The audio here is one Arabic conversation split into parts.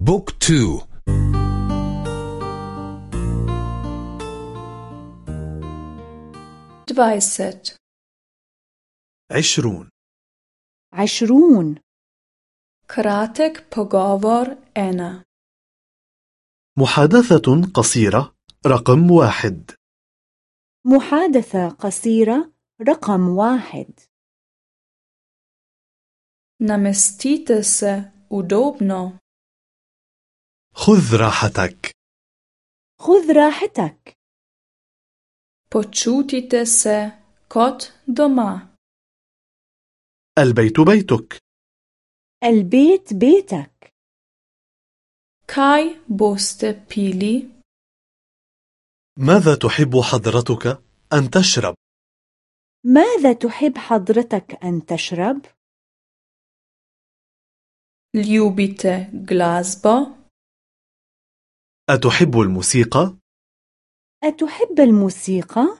book two. dvajset عشرون. عشرون. kratek pogovor أنا محادثة قصيرة رقم واحد. محادثة قصيرة رقم واحد. se udobno. خذ راحتك خذ راحتك Počutite se kot doma. البيت بيتك البيت بيتك Kaj boste pili? ماذا تحب حضرتك أن تشرب؟ ماذا تحب حضرتك أن تشرب؟ Ljubite glasbo? أتحب الموسيقى؟ أتحب الموسيقى؟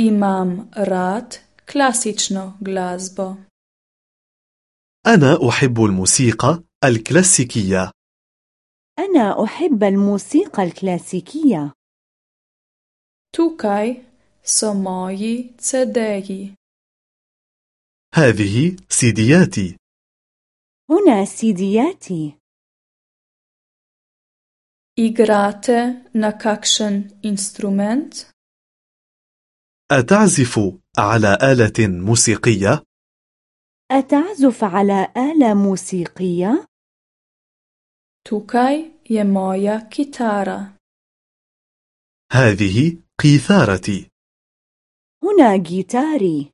Imam rad klasično glasbo. أنا أحب الموسيقى الكلاسيكية أنا أحب الموسيقى الكلاسيكية Tukaj so moji. هذه سيدياتي هنا سيدياتي Igrate na kakšen instrument? أتعزف على آلة موسيقية؟ أتعزف على آلة موسيقية؟ Tukaj je moja kitara. هذه قيثارتي هنا جيتاري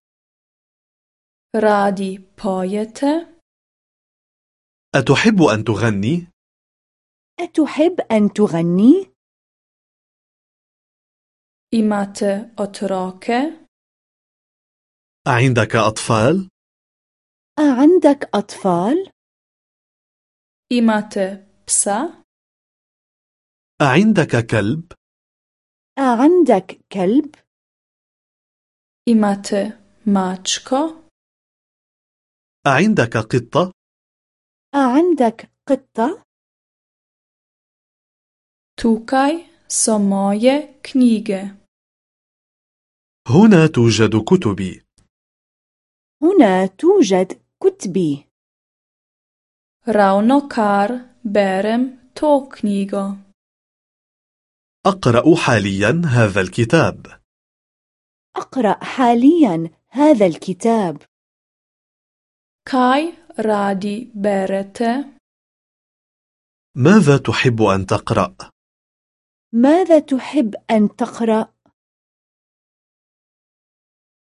Radi pojete? أتحب أن تغني؟ أتحب أن تغني؟ Imate otroke? أعندك أطفال؟ أعندك أطفال؟ Imate psa? أعندك كلب؟ أعندك كلب؟ Imate mačko? أعندك قطة؟ أعندك قطة؟ Tukaj so moje knjige. هنا توجد كتبي هنا توجد كتبي Ravno kar berem to knjigo. أقرأ حاليا هذا الكتاب أقرأ حاليا هذا الكتاب Kaj radi berete? ماذا تحب أن تقرأ؟ ماذا تحب أن تقرأ؟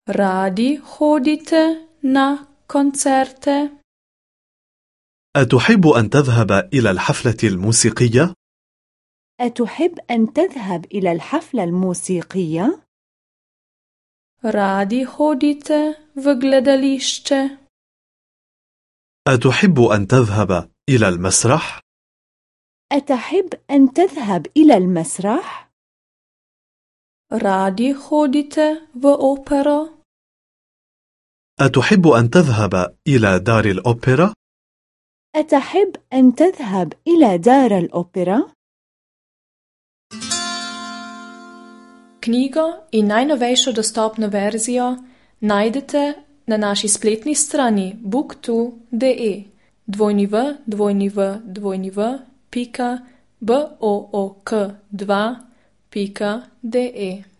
Radi hodite na koncerte? أتحب أن تذهب إلى الحفلة الموسيقية؟ أتحب أن تذهب إلى الحفلة الموسيقية؟ Radi hodite v? أتحب أن تذهب إلى المسرح؟ أتحب أن تذهب إلى المسرح؟ رادي خودت و أوبرا أتحب أن تذهب إلى دار الأوبرا؟ أتحب أن تذهب إلى دار الأوبرا؟ Knjigo in najnovejšo dostopno verzijo najdete na naši spletni strani book2.de www.book2.de. book2.de www.book2.de